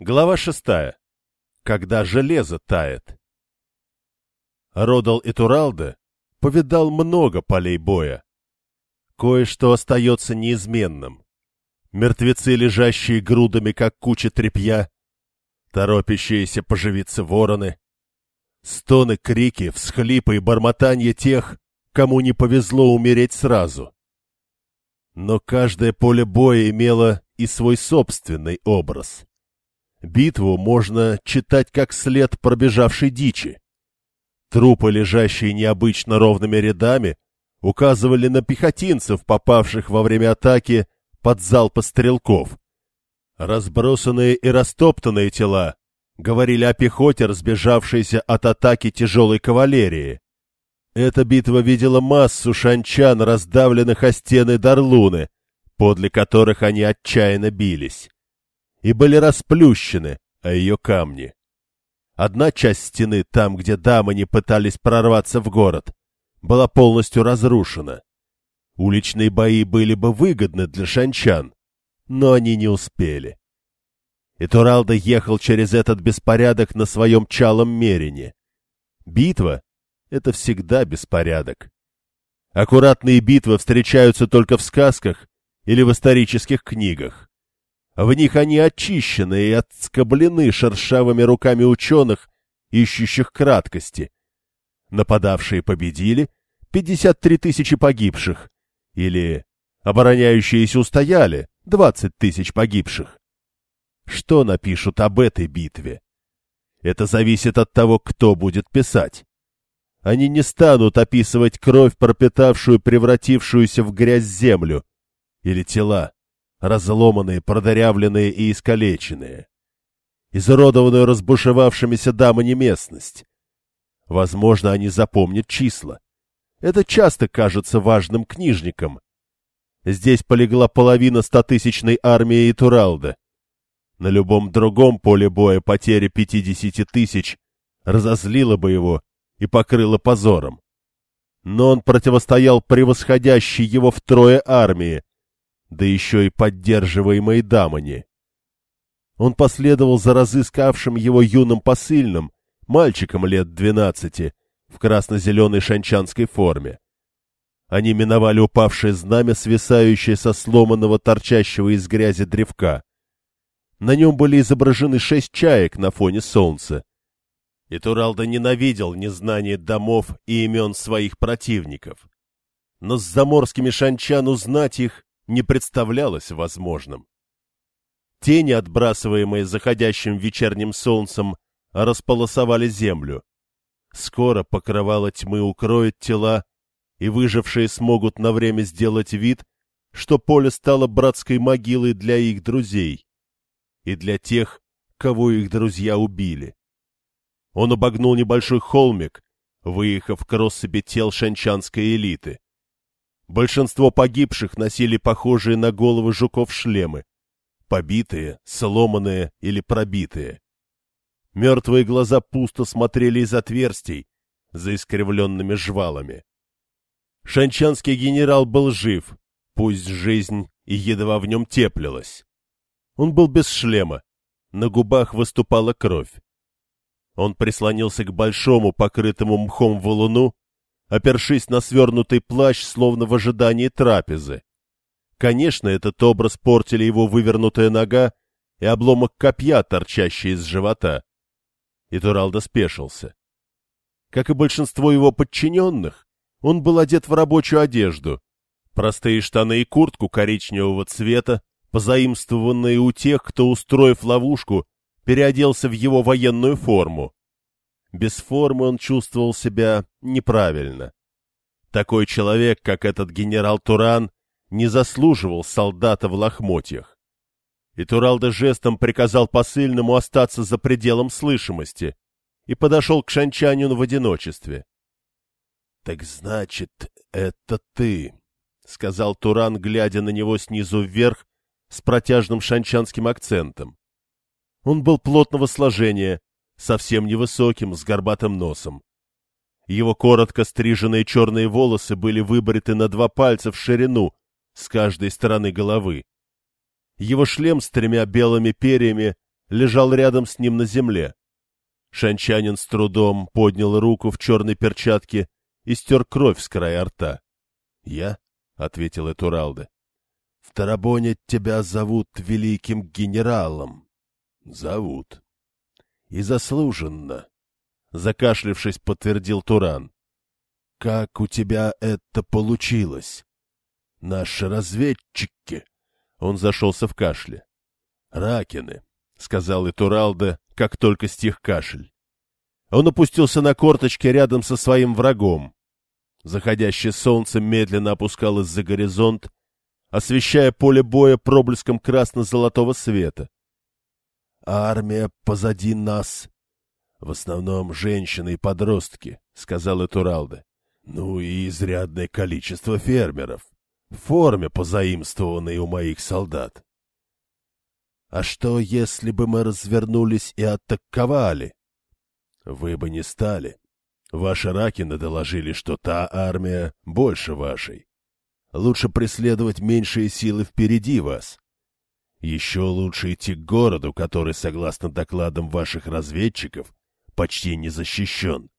Глава шестая. Когда железо тает. Родал и Туралда повидал много полей боя. Кое-что остается неизменным. Мертвецы, лежащие грудами, как куча тряпья, торопящиеся поживиться вороны, стоны, крики, всхлипы и бормотанье тех, кому не повезло умереть сразу. Но каждое поле боя имело и свой собственный образ. Битву можно читать как след пробежавшей дичи. Трупы, лежащие необычно ровными рядами, указывали на пехотинцев, попавших во время атаки под залпы стрелков. Разбросанные и растоптанные тела говорили о пехоте, разбежавшейся от атаки тяжелой кавалерии. Эта битва видела массу шанчан, раздавленных о стены Дарлуны, подле которых они отчаянно бились, и были расплющены о ее камни. Одна часть стены, там, где дамы не пытались прорваться в город, была полностью разрушена. Уличные бои были бы выгодны для шанчан, но они не успели. И Туралда ехал через этот беспорядок на своем чалом мерине. Битва — это всегда беспорядок. Аккуратные битвы встречаются только в сказках или в исторических книгах. В них они очищены и отскоблены шершавыми руками ученых, ищущих краткости. Нападавшие победили, 53 тысячи погибших. Или обороняющиеся устояли, 20 тысяч погибших. Что напишут об этой битве? Это зависит от того, кто будет писать. Они не станут описывать кровь, пропитавшую превратившуюся в грязь землю, или тела разломанные, продырявленные и искалеченные. Изуродованную разбушевавшимися дамами местность. Возможно, они запомнят числа. Это часто кажется важным книжникам. Здесь полегла половина стотысячной армии Итуралда. На любом другом поле боя потеря пятидесяти тысяч разозлила бы его и покрыла позором. Но он противостоял превосходящей его втрое армии, да еще и поддерживаемой Дамани. Он последовал за разыскавшим его юным посыльным, мальчиком лет двенадцати, в красно-зеленой шанчанской форме. Они миновали упавшее знамя, свисающее со сломанного торчащего из грязи древка. На нем были изображены шесть чаек на фоне солнца. И Туралда ненавидел незнание домов и имен своих противников. Но с заморскими шанчан узнать их не представлялось возможным. Тени, отбрасываемые заходящим вечерним солнцем, располосовали землю. Скоро покрывало тьмы укроет тела, и выжившие смогут на время сделать вид, что поле стало братской могилой для их друзей и для тех, кого их друзья убили. Он обогнул небольшой холмик, выехав к россыпи тел шанчанской элиты. Большинство погибших носили похожие на головы жуков шлемы. Побитые, сломанные или пробитые. Мертвые глаза пусто смотрели из отверстий, за искривленными жвалами. Шанчанский генерал был жив, пусть жизнь и едва в нем теплилась. Он был без шлема, на губах выступала кровь. Он прислонился к большому, покрытому мхом валуну, опершись на свернутый плащ, словно в ожидании трапезы. Конечно, этот образ портили его вывернутая нога и обломок копья, торчащий из живота. И Туралда спешился. Как и большинство его подчиненных, он был одет в рабочую одежду, простые штаны и куртку коричневого цвета, позаимствованные у тех, кто, устроив ловушку, переоделся в его военную форму. Без формы он чувствовал себя неправильно. Такой человек, как этот генерал Туран, не заслуживал солдата в лохмотьях. И Туралда жестом приказал посыльному остаться за пределом слышимости и подошел к шанчанину в одиночестве. — Так значит, это ты, — сказал Туран, глядя на него снизу вверх с протяжным шанчанским акцентом. Он был плотного сложения, совсем невысоким, с горбатым носом. Его коротко стриженные черные волосы были выбриты на два пальца в ширину с каждой стороны головы. Его шлем с тремя белыми перьями лежал рядом с ним на земле. Шанчанин с трудом поднял руку в черной перчатке и стер кровь с края рта. — Я? — ответил Этуралде. — В Тарабоне тебя зовут великим генералом. — Зовут. — И заслуженно. Закашлившись, подтвердил Туран. — Как у тебя это получилось? Наши разведчики... Он зашелся в кашле. — Ракины, — сказал Итуралда, как только стих кашель. Он опустился на корточки рядом со своим врагом. Заходящее солнце медленно опускалось за горизонт, освещая поле боя проблеском красно-золотого света. Армия позади нас. В основном женщины и подростки, — сказал Этуралде. Ну и изрядное количество фермеров. В форме, позаимствованной у моих солдат. А что, если бы мы развернулись и атаковали? Вы бы не стали. Ваши ракины доложили, что та армия больше вашей. Лучше преследовать меньшие силы впереди вас. Еще лучше идти к городу, который, согласно докладам ваших разведчиков, почти не защищен.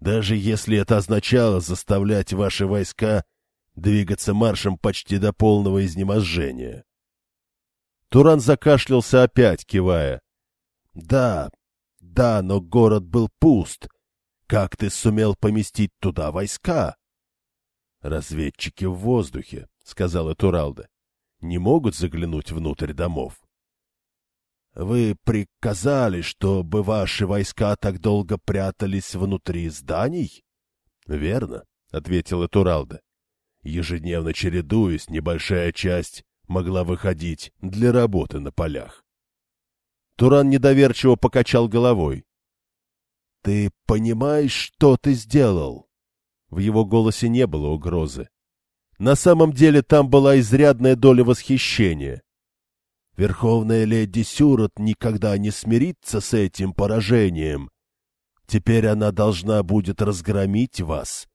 Даже если это означало заставлять ваши войска двигаться маршем почти до полного изнеможения. Туран закашлялся опять, кивая. — Да, да, но город был пуст. Как ты сумел поместить туда войска? — Разведчики в воздухе, — сказала Туралда. — Не могут заглянуть внутрь домов. — Вы приказали, чтобы ваши войска так долго прятались внутри зданий? — Верно, — ответила Туралда. Ежедневно чередуясь, небольшая часть могла выходить для работы на полях. Туран недоверчиво покачал головой. — Ты понимаешь, что ты сделал? В его голосе не было угрозы. На самом деле там была изрядная доля восхищения. Верховная леди Сюрот никогда не смирится с этим поражением. Теперь она должна будет разгромить вас,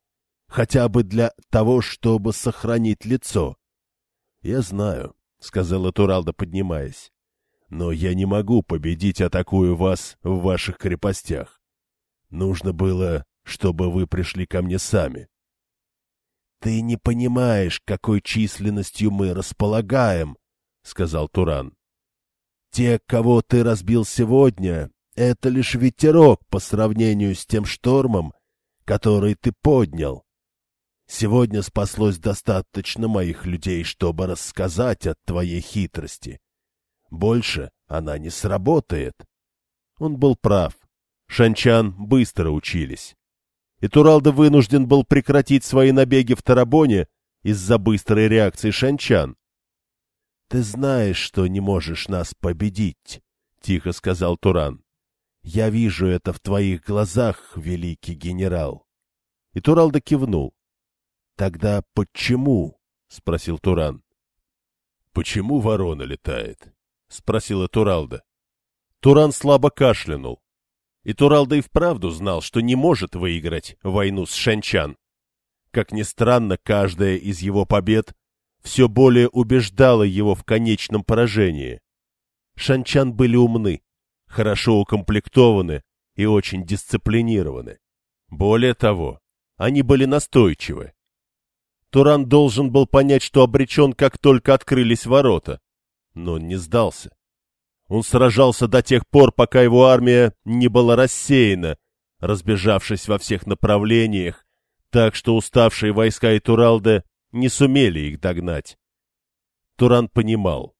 хотя бы для того, чтобы сохранить лицо. — Я знаю, — сказала Туралда, поднимаясь. — Но я не могу победить, атакую вас в ваших крепостях. Нужно было, чтобы вы пришли ко мне сами. — Ты не понимаешь, какой численностью мы располагаем, — сказал Туран. — Те, кого ты разбил сегодня, — это лишь ветерок по сравнению с тем штормом, который ты поднял. Сегодня спаслось достаточно моих людей, чтобы рассказать о твоей хитрости. Больше она не сработает. Он был прав. Шанчан быстро учились. И Туралда вынужден был прекратить свои набеги в Тарабоне из-за быстрой реакции шанчан. — Ты знаешь, что не можешь нас победить, — тихо сказал Туран. — Я вижу это в твоих глазах, великий генерал. И Туралда кивнул. — Тогда почему? — спросил Туран. — Почему ворона летает? — спросила Туралда. Туран слабо кашлянул. И Туралда и вправду знал, что не может выиграть войну с Шанчан. Как ни странно, каждая из его побед все более убеждала его в конечном поражении. Шанчан были умны, хорошо укомплектованы и очень дисциплинированы. Более того, они были настойчивы. Туран должен был понять, что обречен, как только открылись ворота. Но он не сдался. Он сражался до тех пор, пока его армия не была рассеяна, разбежавшись во всех направлениях, так что уставшие войска Итуралда не сумели их догнать. Туран понимал.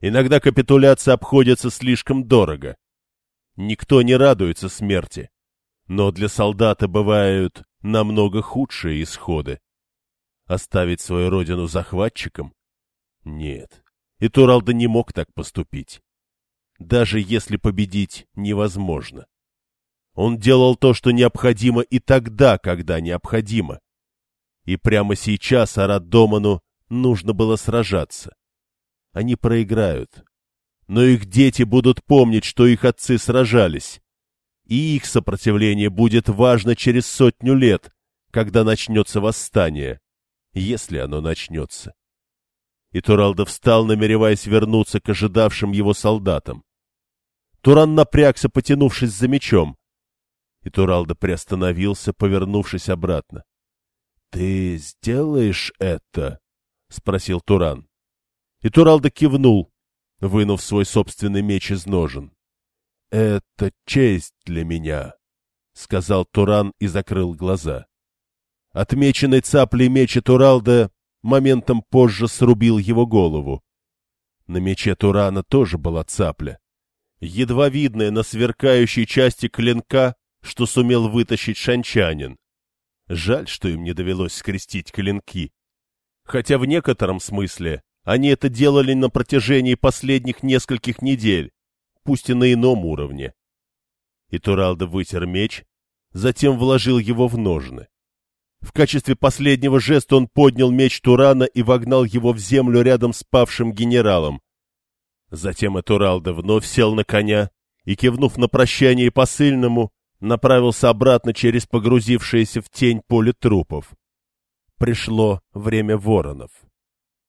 Иногда капитуляция обходится слишком дорого. Никто не радуется смерти, но для солдата бывают намного худшие исходы. Оставить свою родину захватчикам? Нет. И Туралда не мог так поступить. Даже если победить невозможно. Он делал то, что необходимо и тогда, когда необходимо. И прямо сейчас Арат Доману нужно было сражаться. Они проиграют. Но их дети будут помнить, что их отцы сражались. И их сопротивление будет важно через сотню лет, когда начнется восстание если оно начнется. И Туралда встал, намереваясь вернуться к ожидавшим его солдатам. Туран напрягся, потянувшись за мечом. И Туралда приостановился, повернувшись обратно. — Ты сделаешь это? — спросил Туран. И Туралда кивнул, вынув свой собственный меч из ножен. — Это честь для меня, — сказал Туран и закрыл глаза. Отмеченный цаплей меч Туралда моментом позже срубил его голову. На мече Турана тоже была цапля. Едва видная на сверкающей части клинка, что сумел вытащить шанчанин. Жаль, что им не довелось скрестить клинки. Хотя в некотором смысле они это делали на протяжении последних нескольких недель, пусть и на ином уровне. И Туралда вытер меч, затем вложил его в ножны. В качестве последнего жеста он поднял меч Турана и вогнал его в землю рядом с павшим генералом. Затем Этуралда вновь сел на коня и, кивнув на прощание посыльному, направился обратно через погрузившееся в тень поле трупов. Пришло время воронов.